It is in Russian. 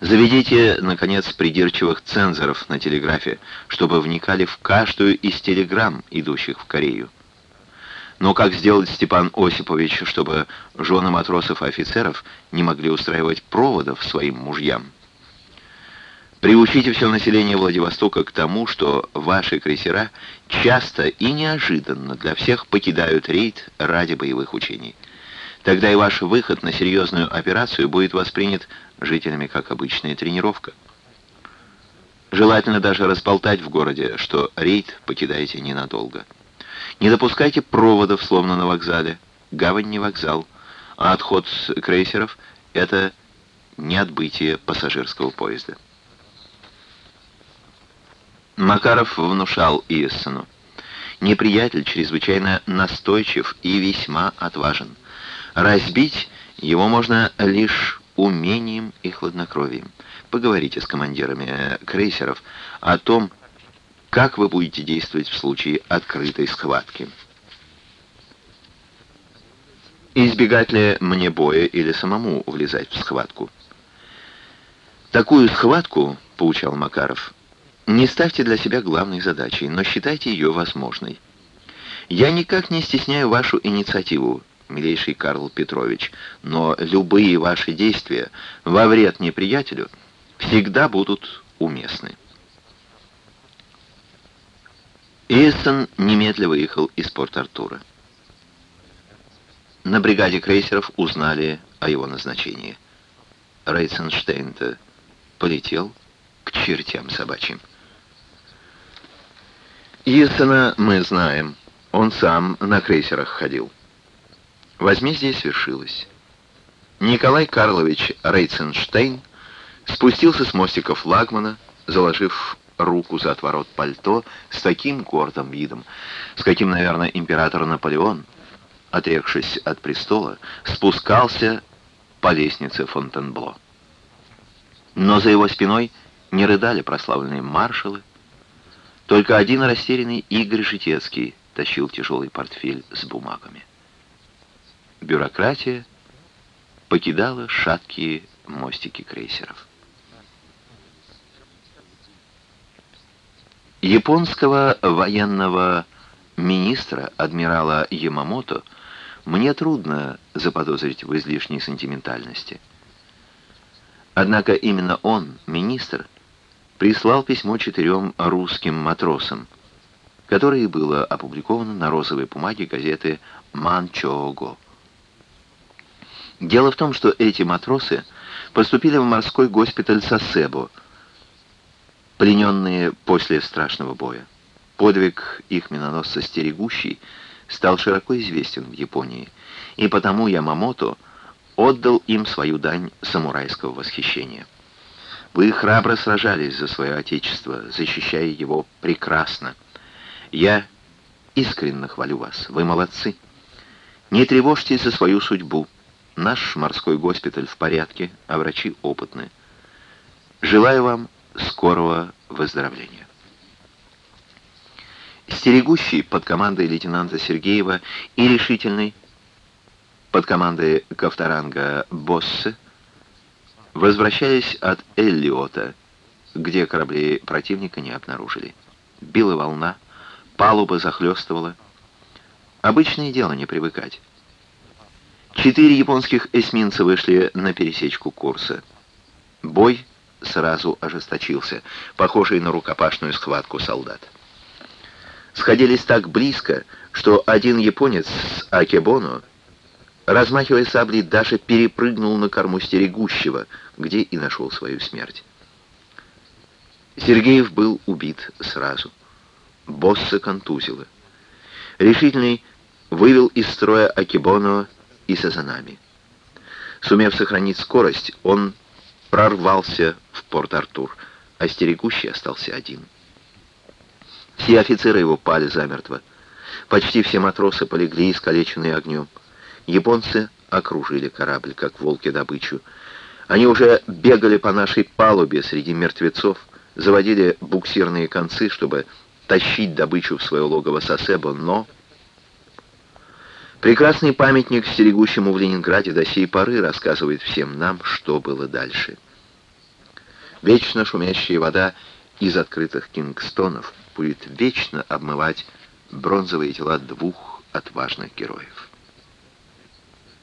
Заведите, наконец, придирчивых цензоров на телеграфе, чтобы вникали в каждую из телеграмм, идущих в Корею. Но как сделать Степан Осипович, чтобы жены матросов и офицеров не могли устраивать проводов своим мужьям? Приучите все население Владивостока к тому, что ваши крейсера часто и неожиданно для всех покидают рейд ради боевых учений. Тогда и ваш выход на серьезную операцию будет воспринят жителями как обычная тренировка. Желательно даже разболтать в городе, что рейд покидаете ненадолго. Не допускайте проводов, словно на вокзале. Гавань не вокзал, а отход крейсеров — это не отбытие пассажирского поезда. Макаров внушал Иессену. Неприятель чрезвычайно настойчив и весьма отважен. Разбить его можно лишь умением и хладнокровием. Поговорите с командирами крейсеров о том, как вы будете действовать в случае открытой схватки. Избегать ли мне боя или самому влезать в схватку? Такую схватку, поучал Макаров, не ставьте для себя главной задачей, но считайте ее возможной. Я никак не стесняю вашу инициативу, милейший Карл Петрович, но любые ваши действия во вред неприятелю всегда будут уместны. Иессен немедленно выехал из Порт-Артура. На бригаде крейсеров узнали о его назначении. Рейценштейн-то полетел к чертям собачьим. Иессена мы знаем. Он сам на крейсерах ходил. Возмездие свершилось. Николай Карлович Рейценштейн спустился с мостика флагмана, заложив руку за отворот пальто с таким гордым видом, с каким, наверное, император Наполеон, отрекшись от престола, спускался по лестнице Фонтенбло. Но за его спиной не рыдали прославленные маршалы, только один растерянный Игорь Житецкий тащил тяжелый портфель с бумагами. Бюрократия покидала шаткие мостики крейсеров. Японского военного министра, адмирала Ямамото, мне трудно заподозрить в излишней сентиментальности. Однако именно он, министр, прислал письмо четырем русским матросам, которое было опубликовано на розовой бумаге газеты «Манчоого». Дело в том, что эти матросы поступили в морской госпиталь Сосебо, плененные после страшного боя. Подвиг их миноносца «Стерегущий» стал широко известен в Японии, и потому Ямамото отдал им свою дань самурайского восхищения. Вы храбро сражались за свое Отечество, защищая его прекрасно. Я искренне хвалю вас. Вы молодцы. Не тревожьтесь за свою судьбу. Наш морской госпиталь в порядке, а врачи опытны. Желаю вам скорого выздоровления. Стерегущий под командой лейтенанта Сергеева и решительный под командой Ковторанга Боссе Возвращаясь от Эллиота, где корабли противника не обнаружили. Била волна, палуба захлестывала. Обычное дело не привыкать. Четыре японских эсминца вышли на пересечку курса. Бой сразу ожесточился, похожий на рукопашную схватку солдат. Сходились так близко, что один японец с Акебоно размахивая саблей, даже перепрыгнул на корму стерегущего, где и нашел свою смерть. Сергеев был убит сразу. Босса контузило. Решительный вывел из строя Акибонова и Сазанами. Сумев сохранить скорость, он прорвался в Порт-Артур, а стерегущий остался один. Все офицеры его пали замертво. Почти все матросы полегли, искалеченные огнем. Японцы окружили корабль, как волки добычу. Они уже бегали по нашей палубе среди мертвецов, заводили буксирные концы, чтобы тащить добычу в свое логово Сосебо, но... Прекрасный памятник стерегущему в Ленинграде до сей поры рассказывает всем нам, что было дальше. Вечно шумящая вода из открытых кингстонов будет вечно обмывать бронзовые тела двух отважных героев.